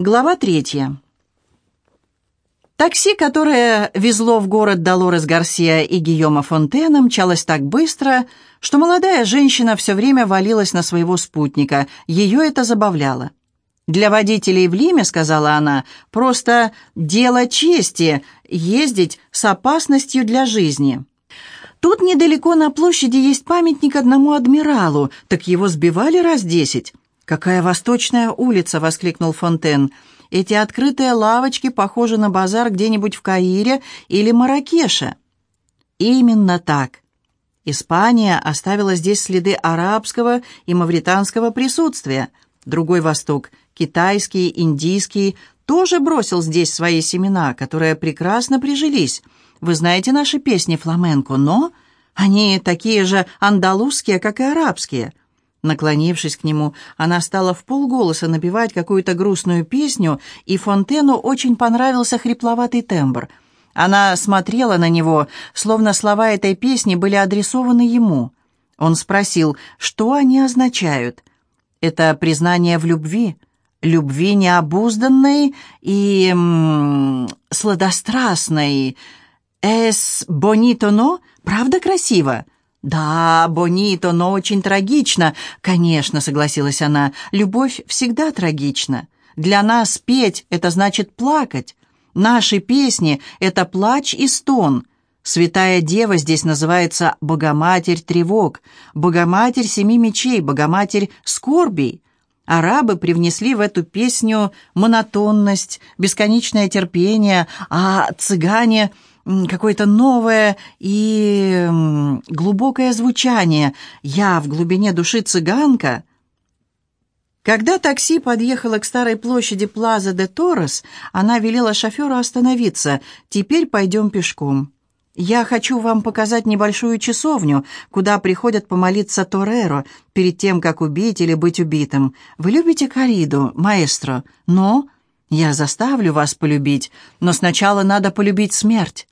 Глава третья. Такси, которое везло в город Долорес Гарсия и Гийома Фонтена, мчалось так быстро, что молодая женщина все время валилась на своего спутника. Ее это забавляло. «Для водителей в Лиме, — сказала она, — просто дело чести ездить с опасностью для жизни. Тут недалеко на площади есть памятник одному адмиралу, так его сбивали раз десять. «Какая восточная улица!» — воскликнул Фонтен. «Эти открытые лавочки похожи на базар где-нибудь в Каире или Маракеше». «Именно так. Испания оставила здесь следы арабского и мавританского присутствия. Другой Восток, китайский, индийский, тоже бросил здесь свои семена, которые прекрасно прижились. Вы знаете наши песни фламенко, но они такие же андалузские, как и арабские». Наклонившись к нему, она стала в полголоса напевать какую-то грустную песню, и Фонтену очень понравился хрипловатый тембр. Она смотрела на него, словно слова этой песни были адресованы ему. Он спросил, что они означают. «Это признание в любви, любви необузданной и... М -м, сладострастной. Эс бонито, но? Правда красиво?» «Да, Бонито, но очень трагично». «Конечно», — согласилась она, — «любовь всегда трагична. Для нас петь — это значит плакать. Наши песни — это плач и стон. Святая Дева здесь называется Богоматерь тревог, Богоматерь семи мечей, Богоматерь скорбей». Арабы привнесли в эту песню монотонность, бесконечное терпение, а цыгане какое-то новое и глубокое звучание. Я в глубине души цыганка. Когда такси подъехало к старой площади Плаза де Торрес, она велела шоферу остановиться. «Теперь пойдем пешком. Я хочу вам показать небольшую часовню, куда приходят помолиться Тореро перед тем, как убить или быть убитым. Вы любите кориду, маэстро? Но я заставлю вас полюбить, но сначала надо полюбить смерть.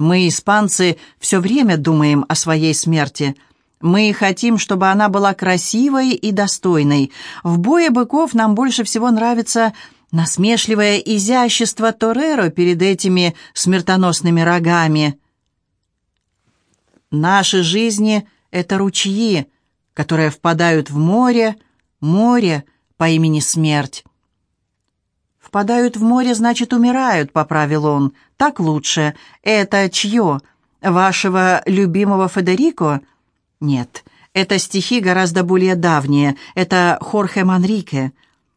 Мы, испанцы, все время думаем о своей смерти. Мы хотим, чтобы она была красивой и достойной. В бое быков нам больше всего нравится насмешливое изящество Тореро перед этими смертоносными рогами. Наши жизни — это ручьи, которые впадают в море, море по имени смерть. «Впадают в море, значит, умирают», — поправил он. «Так лучше. Это чье? Вашего любимого Федерико?» «Нет, это стихи гораздо более давние. Это Хорхе Манрике.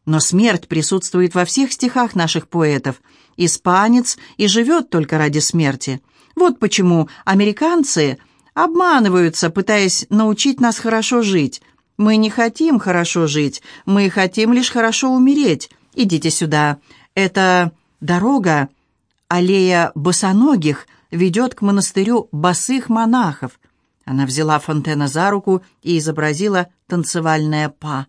Но смерть присутствует во всех стихах наших поэтов. Испанец и живет только ради смерти. Вот почему американцы обманываются, пытаясь научить нас хорошо жить. Мы не хотим хорошо жить, мы хотим лишь хорошо умереть». «Идите сюда. Это дорога, аллея босоногих, ведет к монастырю босых монахов». Она взяла Фонтена за руку и изобразила танцевальное па.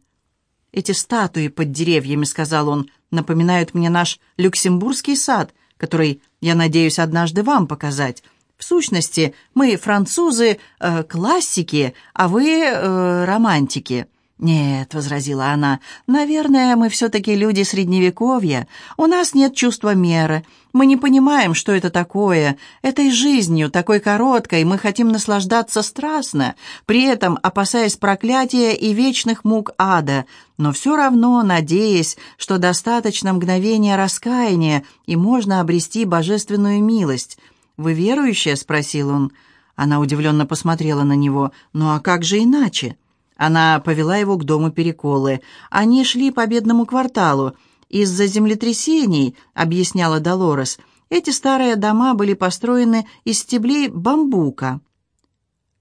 «Эти статуи под деревьями», — сказал он, — «напоминают мне наш Люксембургский сад, который, я надеюсь, однажды вам показать. В сущности, мы, французы, э, классики, а вы э, романтики». «Нет», — возразила она, — «наверное, мы все-таки люди Средневековья. У нас нет чувства меры. Мы не понимаем, что это такое. Этой жизнью, такой короткой, мы хотим наслаждаться страстно, при этом опасаясь проклятия и вечных мук ада, но все равно надеясь, что достаточно мгновения раскаяния, и можно обрести божественную милость. «Вы верующая?» — спросил он. Она удивленно посмотрела на него. «Ну а как же иначе?» Она повела его к дому Переколы. Они шли по бедному кварталу. «Из-за землетрясений», — объясняла Долорес, — «эти старые дома были построены из стеблей бамбука,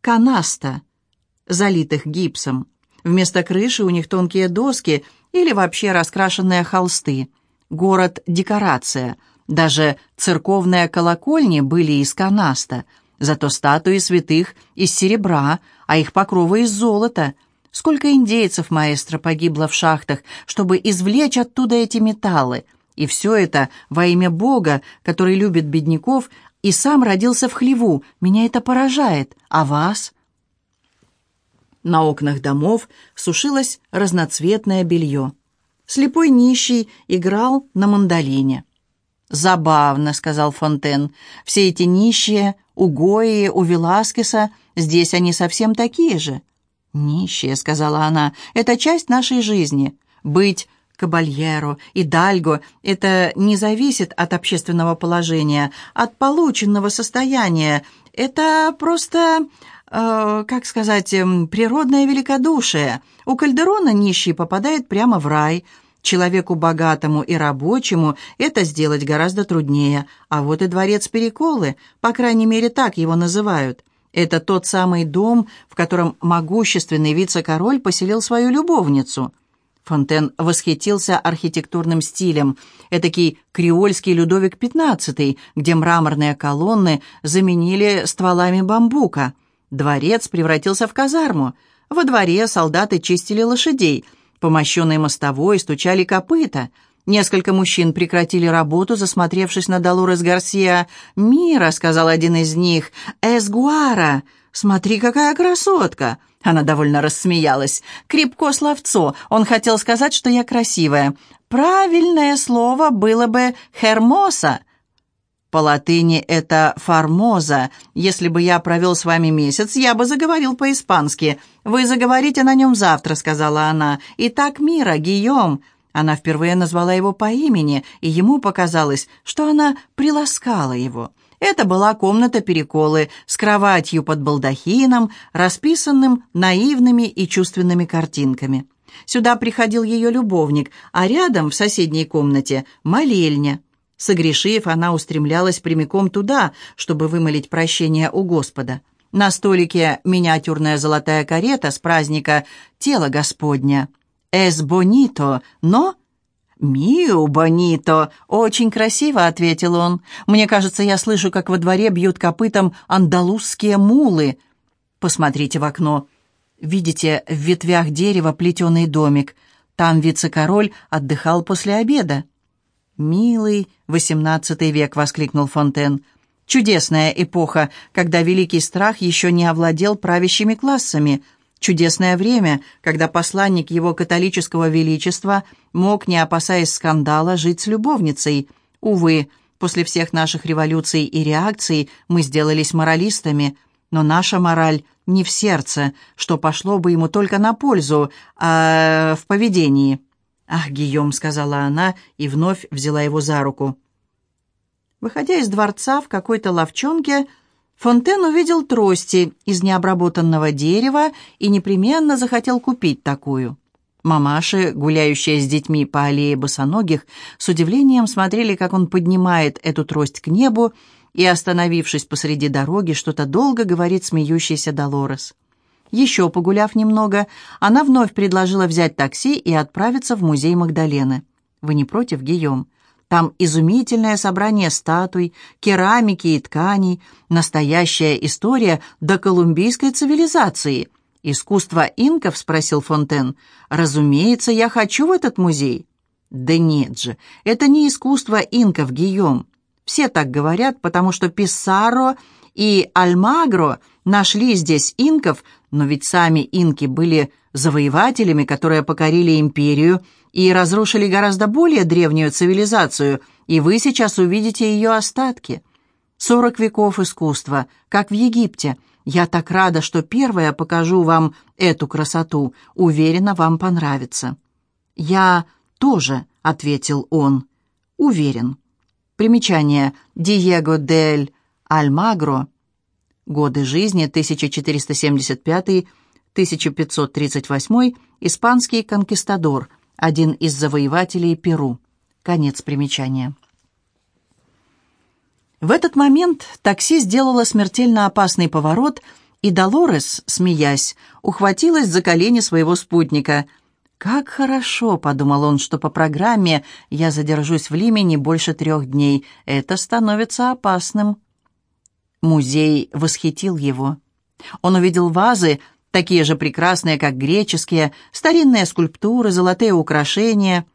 канаста, залитых гипсом. Вместо крыши у них тонкие доски или вообще раскрашенные холсты. Город — декорация. Даже церковные колокольни были из канаста — Зато статуи святых из серебра, а их покровы из золота. Сколько индейцев маэстро погибло в шахтах, чтобы извлечь оттуда эти металлы. И все это во имя Бога, который любит бедняков и сам родился в хлеву. Меня это поражает. А вас? На окнах домов сушилось разноцветное белье. Слепой нищий играл на мандолине. «Забавно», — сказал Фонтен. «Все эти нищие, у Гои, у Веласкеса, здесь они совсем такие же». «Нищие», — сказала она, — «это часть нашей жизни. Быть кабальеро и дальго — это не зависит от общественного положения, от полученного состояния. Это просто, э, как сказать, эм, природное великодушие. У Кальдерона нищий попадает прямо в рай». Человеку богатому и рабочему это сделать гораздо труднее, а вот и дворец Переколы, по крайней мере, так его называют. Это тот самый дом, в котором могущественный вице-король поселил свою любовницу. Фонтен восхитился архитектурным стилем, этакий креольский Людовик XV, где мраморные колонны заменили стволами бамбука. Дворец превратился в казарму. Во дворе солдаты чистили лошадей – по мощенной мостовой стучали копыта. Несколько мужчин прекратили работу, засмотревшись на Долорес Гарсия. «Мира», — сказал один из них, — «эсгуара! Смотри, какая красотка!» Она довольно рассмеялась. «Крепко словцо. Он хотел сказать, что я красивая. Правильное слово было бы «хермоса». По латыни это «формоза». Если бы я провел с вами месяц, я бы заговорил по-испански. Вы заговорите на нем завтра», — сказала она. «Итак, Мира, Гийом». Она впервые назвала его по имени, и ему показалось, что она приласкала его. Это была комната переколы с кроватью под балдахином, расписанным наивными и чувственными картинками. Сюда приходил ее любовник, а рядом, в соседней комнате, молельня. Согрешив, она устремлялась прямиком туда, чтобы вымолить прощение у Господа. На столике миниатюрная золотая карета с праздника «Тело Господня». «Эс бонито», но... «Миу бонито», — очень красиво, — ответил он. «Мне кажется, я слышу, как во дворе бьют копытом андалузские мулы. Посмотрите в окно. Видите в ветвях дерева плетеный домик. Там вице-король отдыхал после обеда. «Милый XVIII век!» — воскликнул Фонтен. «Чудесная эпоха, когда великий страх еще не овладел правящими классами. Чудесное время, когда посланник его католического величества мог, не опасаясь скандала, жить с любовницей. Увы, после всех наших революций и реакций мы сделались моралистами, но наша мораль не в сердце, что пошло бы ему только на пользу, а в поведении». «Ах, Гийом», — сказала она и вновь взяла его за руку. Выходя из дворца в какой-то ловчонке, Фонтен увидел трости из необработанного дерева и непременно захотел купить такую. Мамаши, гуляющие с детьми по аллее босоногих, с удивлением смотрели, как он поднимает эту трость к небу и, остановившись посреди дороги, что-то долго говорит смеющийся Долорес. Еще погуляв немного, она вновь предложила взять такси и отправиться в музей Магдалены. «Вы не против, Гийом? Там изумительное собрание статуй, керамики и тканей, настоящая история до колумбийской цивилизации». «Искусство инков?» — спросил Фонтен. «Разумеется, я хочу в этот музей». «Да нет же, это не искусство инков, Гийом. Все так говорят, потому что Писаро и Альмагро нашли здесь инков, но ведь сами инки были завоевателями, которые покорили империю и разрушили гораздо более древнюю цивилизацию, и вы сейчас увидите ее остатки. Сорок веков искусства, как в Египте. Я так рада, что первая покажу вам эту красоту. Уверена, вам понравится». «Я тоже», — ответил он, — «уверен». Примечание. Диего дель Альмагро. Годы жизни 1475-1538. Испанский конкистадор. Один из завоевателей Перу. Конец примечания. В этот момент такси сделало смертельно опасный поворот, и Долорес, смеясь, ухватилась за колени своего спутника. «Как хорошо», — подумал он, — «что по программе я задержусь в Лиме не больше трех дней. Это становится опасным». Музей восхитил его. Он увидел вазы, такие же прекрасные, как греческие, старинные скульптуры, золотые украшения.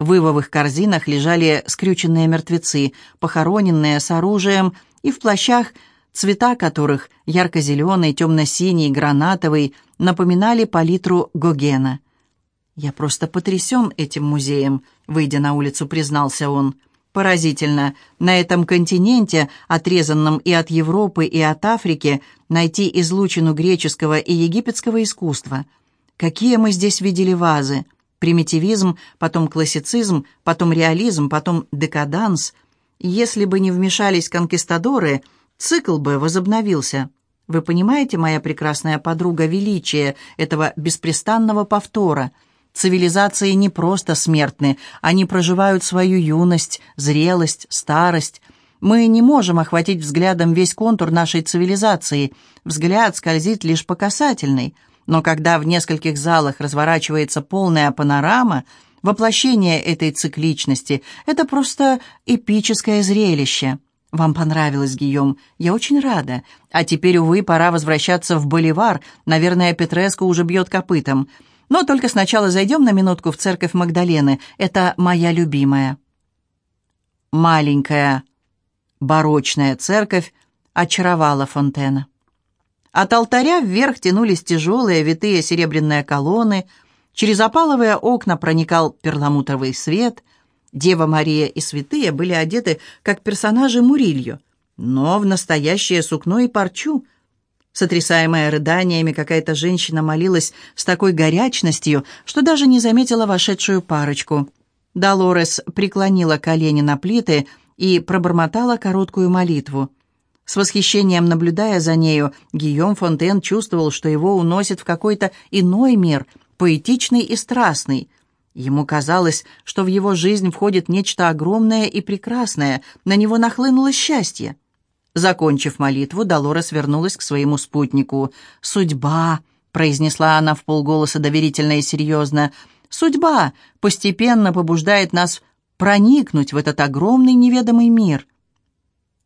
В ивовых корзинах лежали скрюченные мертвецы, похороненные с оружием и в плащах, цвета которых, ярко-зеленый, темно-синий, гранатовый, напоминали палитру Гогена. «Я просто потрясен этим музеем», — выйдя на улицу, признался он. «Поразительно. На этом континенте, отрезанном и от Европы, и от Африки, найти излучину греческого и египетского искусства. Какие мы здесь видели вазы? Примитивизм, потом классицизм, потом реализм, потом декаданс. Если бы не вмешались конкистадоры, цикл бы возобновился». Вы понимаете, моя прекрасная подруга, величие этого беспрестанного повтора — Цивилизации не просто смертны, они проживают свою юность, зрелость, старость. Мы не можем охватить взглядом весь контур нашей цивилизации. Взгляд скользит лишь по касательной. Но когда в нескольких залах разворачивается полная панорама, воплощение этой цикличности — это просто эпическое зрелище. Вам понравилось, Гийом. Я очень рада. А теперь, увы, пора возвращаться в Боливар. Наверное, Петреско уже бьет копытом. Но только сначала зайдем на минутку в церковь Магдалены. Это моя любимая. Маленькая барочная церковь очаровала Фонтена. От алтаря вверх тянулись тяжелые витые серебряные колонны, через опаловые окна проникал перламутровый свет, Дева Мария и святые были одеты как персонажи Мурилью, но в настоящее сукно и парчу, Сотрясаемая рыданиями, какая-то женщина молилась с такой горячностью, что даже не заметила вошедшую парочку. Долорес преклонила колени на плиты и пробормотала короткую молитву. С восхищением наблюдая за нею, Гийом Фонтен чувствовал, что его уносит в какой-то иной мир, поэтичный и страстный. Ему казалось, что в его жизнь входит нечто огромное и прекрасное, на него нахлынуло счастье. Закончив молитву, Долорес вернулась к своему спутнику. «Судьба», — произнесла она в полголоса доверительно и серьезно, «судьба постепенно побуждает нас проникнуть в этот огромный неведомый мир».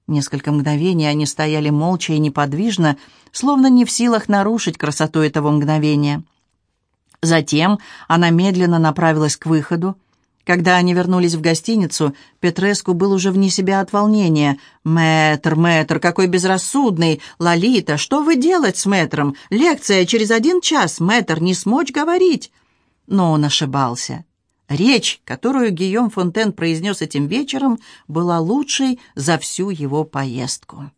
Несколько мгновений они стояли молча и неподвижно, словно не в силах нарушить красоту этого мгновения. Затем она медленно направилась к выходу, когда они вернулись в гостиницу, Петреску был уже вне себя от волнения. «Мэтр, мэтр, какой безрассудный! Лолита, что вы делать с мэтром? Лекция через один час, мэтр, не смочь говорить!» Но он ошибался. Речь, которую Гийом Фонтен произнес этим вечером, была лучшей за всю его поездку.